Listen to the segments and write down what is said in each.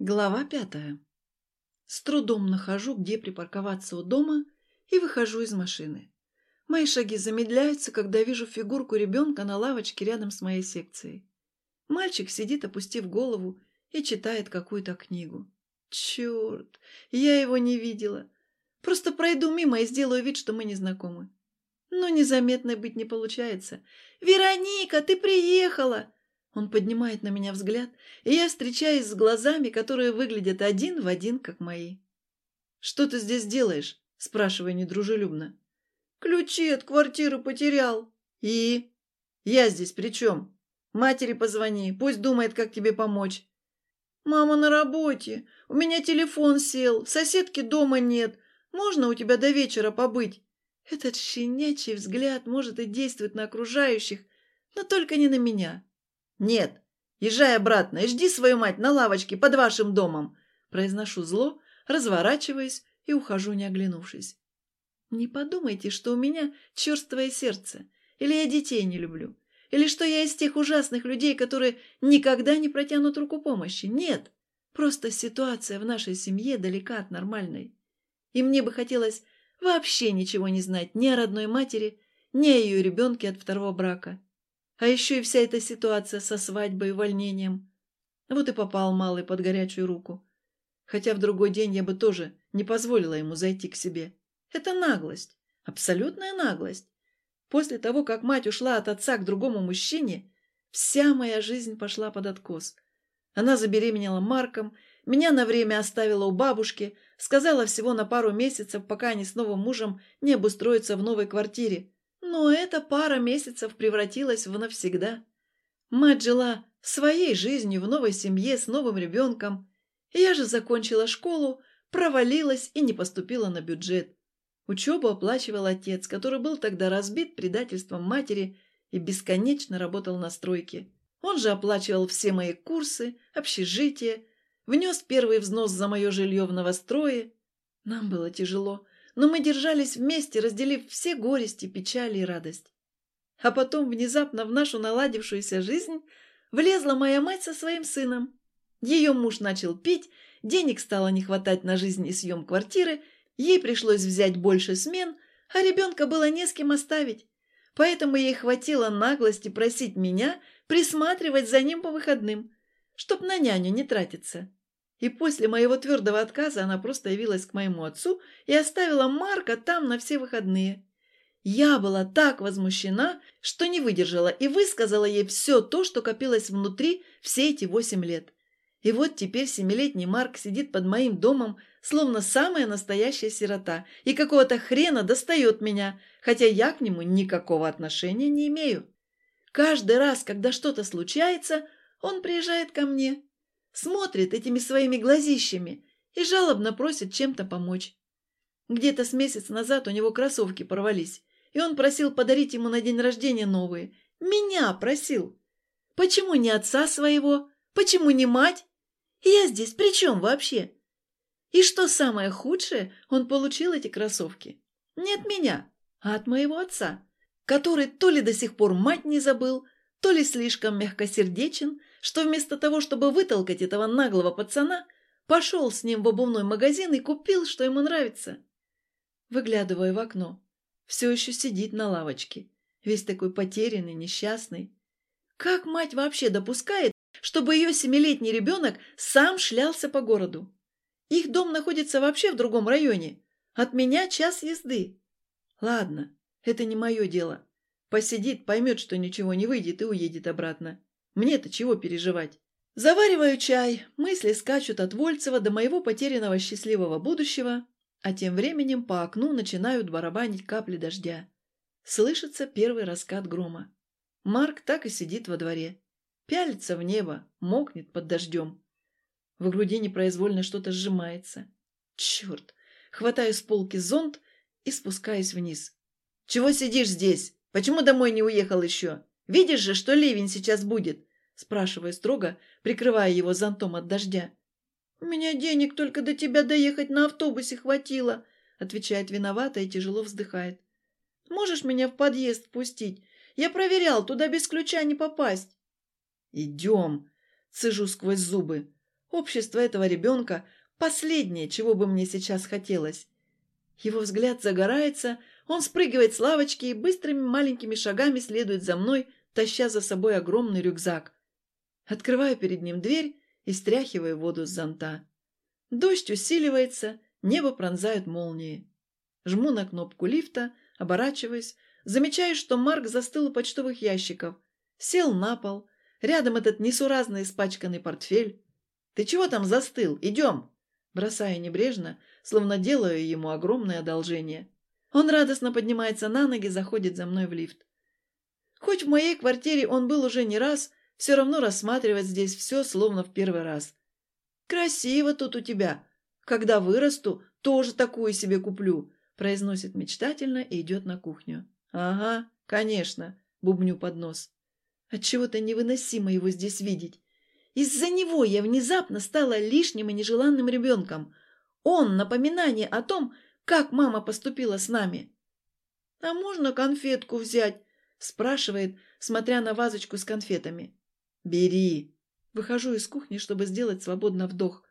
Глава пятая. С трудом нахожу, где припарковаться у дома, и выхожу из машины. Мои шаги замедляются, когда вижу фигурку ребенка на лавочке рядом с моей секцией. Мальчик сидит, опустив голову, и читает какую-то книгу. Черт, я его не видела. Просто пройду мимо и сделаю вид, что мы не знакомы. Но незаметной быть не получается. «Вероника, ты приехала!» Он поднимает на меня взгляд, и я встречаюсь с глазами, которые выглядят один в один, как мои. «Что ты здесь делаешь?» – спрашиваю недружелюбно. «Ключи от квартиры потерял». «И?» «Я здесь при чем? Матери позвони, пусть думает, как тебе помочь». «Мама на работе. У меня телефон сел, соседки дома нет. Можно у тебя до вечера побыть?» Этот щенячий взгляд может и действовать на окружающих, но только не на меня. «Нет, езжай обратно и жди свою мать на лавочке под вашим домом!» Произношу зло, разворачиваясь и ухожу, не оглянувшись. Не подумайте, что у меня черствое сердце, или я детей не люблю, или что я из тех ужасных людей, которые никогда не протянут руку помощи. Нет, просто ситуация в нашей семье далека от нормальной. И мне бы хотелось вообще ничего не знать ни о родной матери, ни о ее ребенке от второго брака. А еще и вся эта ситуация со свадьбой и увольнением. Вот и попал малый под горячую руку. Хотя в другой день я бы тоже не позволила ему зайти к себе. Это наглость. Абсолютная наглость. После того, как мать ушла от отца к другому мужчине, вся моя жизнь пошла под откос. Она забеременела Марком, меня на время оставила у бабушки, сказала всего на пару месяцев, пока они с новым мужем не обустроятся в новой квартире. Но эта пара месяцев превратилась в навсегда. Мать жила своей жизнью в новой семье с новым ребенком. Я же закончила школу, провалилась и не поступила на бюджет. Учебу оплачивал отец, который был тогда разбит предательством матери и бесконечно работал на стройке. Он же оплачивал все мои курсы, общежитие, внес первый взнос за мое жилье в новострое. Нам было тяжело но мы держались вместе, разделив все горести, печали и радость. А потом внезапно в нашу наладившуюся жизнь влезла моя мать со своим сыном. Ее муж начал пить, денег стало не хватать на жизнь и съем квартиры, ей пришлось взять больше смен, а ребенка было не с кем оставить. Поэтому ей хватило наглости просить меня присматривать за ним по выходным, чтоб на няню не тратиться. И после моего твердого отказа она просто явилась к моему отцу и оставила Марка там на все выходные. Я была так возмущена, что не выдержала и высказала ей все то, что копилось внутри все эти восемь лет. И вот теперь семилетний Марк сидит под моим домом, словно самая настоящая сирота, и какого-то хрена достает меня, хотя я к нему никакого отношения не имею. Каждый раз, когда что-то случается, он приезжает ко мне смотрит этими своими глазищами и жалобно просит чем-то помочь. Где-то с месяц назад у него кроссовки порвались, и он просил подарить ему на день рождения новые. Меня просил. Почему не отца своего? Почему не мать? Я здесь при чем вообще? И что самое худшее, он получил эти кроссовки. Не от меня, а от моего отца, который то ли до сих пор мать не забыл, то ли слишком мягкосердечен, что вместо того, чтобы вытолкать этого наглого пацана, пошел с ним в обувной магазин и купил, что ему нравится. Выглядывая в окно, все еще сидит на лавочке, весь такой потерянный, несчастный. Как мать вообще допускает, чтобы ее семилетний ребенок сам шлялся по городу? Их дом находится вообще в другом районе. От меня час езды. Ладно, это не мое дело. Посидит, поймет, что ничего не выйдет и уедет обратно. Мне-то чего переживать? Завариваю чай, мысли скачут от Вольцева до моего потерянного счастливого будущего, а тем временем по окну начинают барабанить капли дождя. Слышится первый раскат грома. Марк так и сидит во дворе. Пялится в небо, мокнет под дождем. В груди непроизвольно что-то сжимается. Черт! Хватаю с полки зонт и спускаюсь вниз. «Чего сидишь здесь? Почему домой не уехал еще?» Видишь же, что ливень сейчас будет?» Спрашиваю строго, прикрывая его зонтом от дождя. «У меня денег только до тебя доехать на автобусе хватило», отвечает виновато и тяжело вздыхает. «Можешь меня в подъезд пустить? Я проверял, туда без ключа не попасть». «Идем», цежу сквозь зубы. Общество этого ребенка – последнее, чего бы мне сейчас хотелось. Его взгляд загорается, он спрыгивает с лавочки и быстрыми маленькими шагами следует за мной, таща за собой огромный рюкзак. Открываю перед ним дверь и стряхиваю воду с зонта. Дождь усиливается, небо пронзают молнии. Жму на кнопку лифта, оборачиваюсь, замечаю, что Марк застыл у почтовых ящиков. Сел на пол. Рядом этот несуразно испачканный портфель. «Ты чего там застыл? Идем!» Бросаю небрежно, словно делаю ему огромное одолжение. Он радостно поднимается на ноги, заходит за мной в лифт. Хоть в моей квартире он был уже не раз, все равно рассматривать здесь все словно в первый раз. «Красиво тут у тебя. Когда вырасту, тоже такую себе куплю», произносит мечтательно и идет на кухню. «Ага, конечно», бубню под нос. Отчего-то невыносимо его здесь видеть. Из-за него я внезапно стала лишним и нежеланным ребенком. Он — напоминание о том, как мама поступила с нами. «А можно конфетку взять?» — спрашивает, смотря на вазочку с конфетами. «Бери!» Выхожу из кухни, чтобы сделать свободно вдох.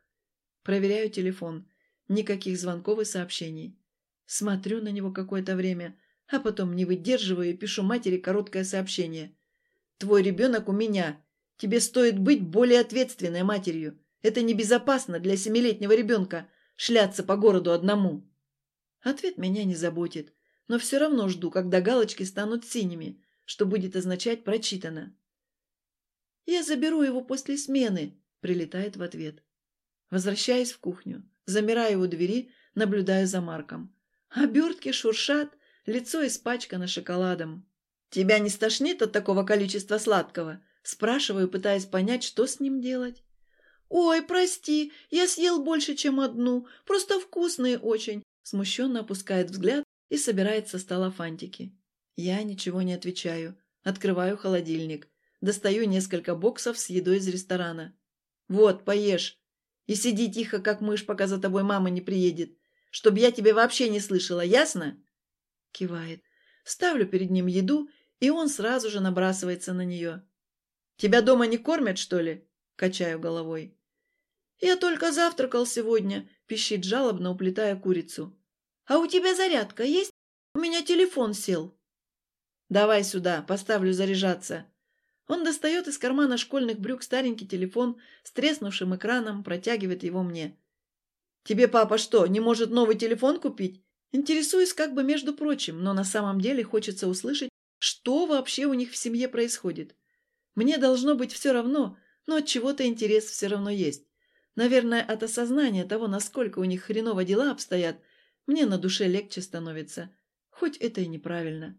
Проверяю телефон. Никаких звонков и сообщений. Смотрю на него какое-то время, а потом не выдерживаю и пишу матери короткое сообщение. «Твой ребенок у меня. Тебе стоит быть более ответственной матерью. Это небезопасно для семилетнего ребенка шляться по городу одному». Ответ меня не заботит, но все равно жду, когда галочки станут синими, что будет означать «прочитано». «Я заберу его после смены», — прилетает в ответ. Возвращаясь в кухню, замираю у двери, наблюдая за Марком. Обертки шуршат, лицо испачкано шоколадом. «Тебя не стошнит от такого количества сладкого?» Спрашиваю, пытаясь понять, что с ним делать. «Ой, прости, я съел больше, чем одну. Просто вкусные очень!» Смущенно опускает взгляд и собирает со стола фантики. Я ничего не отвечаю. Открываю холодильник. Достаю несколько боксов с едой из ресторана. «Вот, поешь. И сиди тихо, как мышь, пока за тобой мама не приедет. Чтоб я тебя вообще не слышала, ясно?» Кивает. Ставлю перед ним еду, и он сразу же набрасывается на нее. «Тебя дома не кормят, что ли?» Качаю головой. «Я только завтракал сегодня», — пищит жалобно, уплетая курицу. «А у тебя зарядка есть? У меня телефон сел». «Давай сюда, поставлю заряжаться». Он достает из кармана школьных брюк старенький телефон с треснувшим экраном, протягивает его мне. «Тебе папа что, не может новый телефон купить?» Интересуюсь как бы между прочим, но на самом деле хочется услышать, что вообще у них в семье происходит. Мне должно быть все равно, но от чего-то интерес все равно есть. Наверное, от осознания того, насколько у них хреново дела обстоят, мне на душе легче становится. Хоть это и неправильно.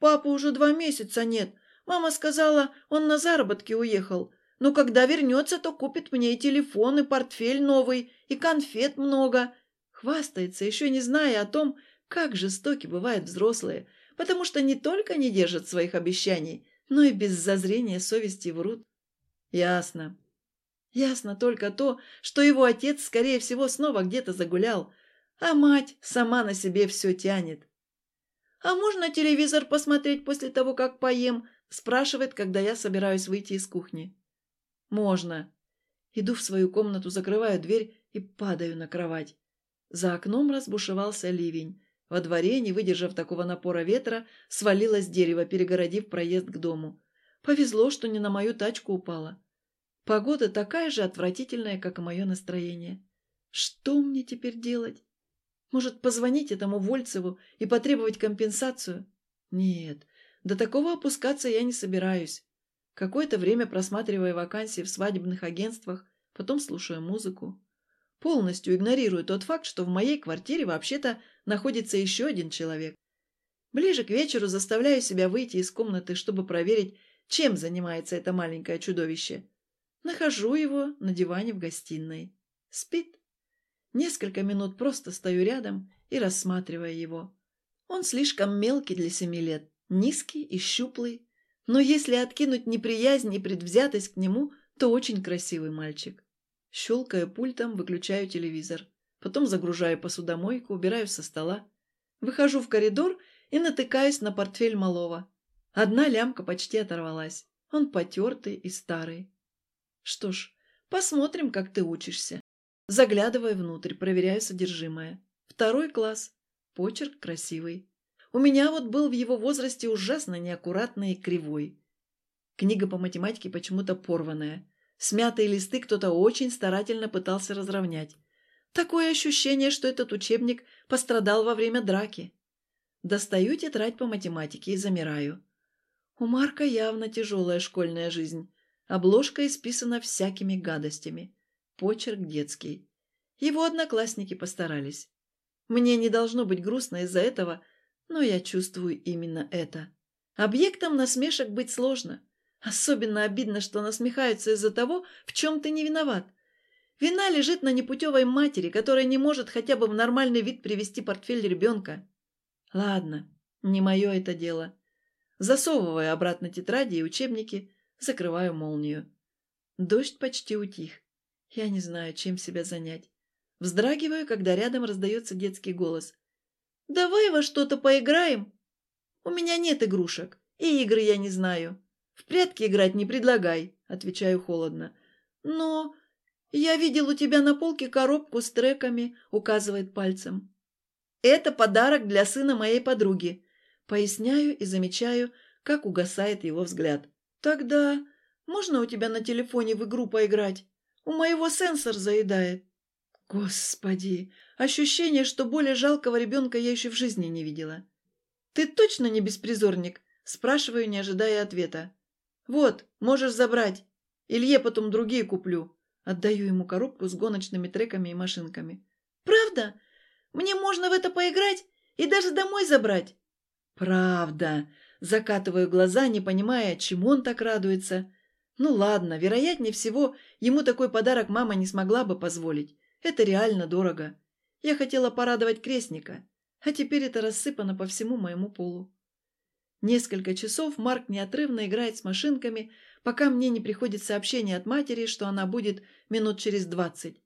«Папы уже два месяца нет. Мама сказала, он на заработки уехал. Но когда вернется, то купит мне и телефон, и портфель новый, и конфет много. Хвастается, еще не зная о том, как жестоки бывают взрослые, потому что не только не держат своих обещаний, но и без зазрения совести врут. Ясно. Ясно только то, что его отец, скорее всего, снова где-то загулял, а мать сама на себе все тянет. «А можно телевизор посмотреть после того, как поем?» спрашивает, когда я собираюсь выйти из кухни. «Можно». Иду в свою комнату, закрываю дверь и падаю на кровать. За окном разбушевался ливень. Во дворе, не выдержав такого напора ветра, свалилось дерево, перегородив проезд к дому. Повезло, что не на мою тачку упало. Погода такая же отвратительная, как и мое настроение. Что мне теперь делать? Может, позвонить этому Вольцеву и потребовать компенсацию? Нет, до такого опускаться я не собираюсь. Какое-то время просматривая вакансии в свадебных агентствах, потом слушаю музыку полностью игнорирую тот факт, что в моей квартире вообще-то находится еще один человек. Ближе к вечеру заставляю себя выйти из комнаты, чтобы проверить, чем занимается это маленькое чудовище. Нахожу его на диване в гостиной. Спит. Несколько минут просто стою рядом и рассматриваю его. Он слишком мелкий для семи лет, низкий и щуплый, но если откинуть неприязнь и предвзятость к нему, то очень красивый мальчик. Щелкая пультом, выключаю телевизор. Потом загружаю посудомойку, убираю со стола. Выхожу в коридор и натыкаюсь на портфель малого. Одна лямка почти оторвалась. Он потертый и старый. Что ж, Посмотрим, как ты учишься. Заглядывая внутрь, проверяю содержимое. Второй класс. Почерк красивый. У меня вот был в его возрасте ужасно неаккуратный и кривой. Книга по математике почему-то порванная. Смятые листы кто-то очень старательно пытался разровнять. Такое ощущение, что этот учебник пострадал во время драки. Достаю тетрадь по математике и замираю. У Марка явно тяжелая школьная жизнь. Обложка исписана всякими гадостями. Почерк детский. Его одноклассники постарались. Мне не должно быть грустно из-за этого, но я чувствую именно это. Объектом насмешек быть сложно. Особенно обидно, что насмехаются из-за того, в чем ты не виноват. Вина лежит на непутевой матери, которая не может хотя бы в нормальный вид привести портфель ребенка. Ладно, не мое это дело. Засовываю обратно тетради и учебники, закрываю молнию. Дождь почти утих. Я не знаю, чем себя занять. Вздрагиваю, когда рядом раздается детский голос. «Давай во что-то поиграем!» «У меня нет игрушек, и игры я не знаю. В прятки играть не предлагай», — отвечаю холодно. «Но «Я видел у тебя на полке коробку с треками», — указывает пальцем. «Это подарок для сына моей подруги», — поясняю и замечаю, как угасает его взгляд. «Тогда можно у тебя на телефоне в игру поиграть? У моего сенсор заедает». Господи, ощущение, что более жалкого ребенка я еще в жизни не видела. «Ты точно не беспризорник?» – спрашиваю, не ожидая ответа. «Вот, можешь забрать. Илье потом другие куплю. Отдаю ему коробку с гоночными треками и машинками. «Правда? Мне можно в это поиграть и даже домой забрать?» «Правда!» Закатываю глаза, не понимая, чему он так радуется. Ну ладно, вероятнее всего, ему такой подарок мама не смогла бы позволить. Это реально дорого. Я хотела порадовать крестника, а теперь это рассыпано по всему моему полу. Несколько часов Марк неотрывно играет с машинками, пока мне не приходит сообщение от матери, что она будет минут через двадцать.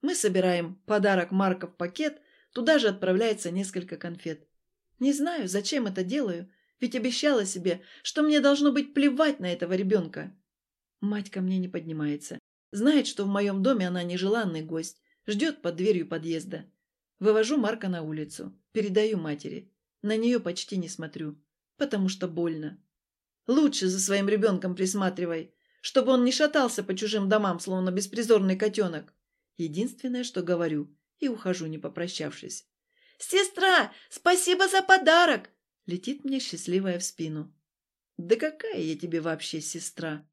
Мы собираем подарок Марка в пакет, туда же отправляется несколько конфет. Не знаю, зачем это делаю, ведь обещала себе, что мне должно быть плевать на этого ребенка. Мать ко мне не поднимается. Знает, что в моем доме она нежеланный гость, ждет под дверью подъезда. Вывожу Марка на улицу, передаю матери. На нее почти не смотрю, потому что больно. Лучше за своим ребенком присматривай, чтобы он не шатался по чужим домам, словно беспризорный котенок. Единственное, что говорю, и ухожу, не попрощавшись. «Сестра, спасибо за подарок!» Летит мне счастливая в спину. «Да какая я тебе вообще сестра?»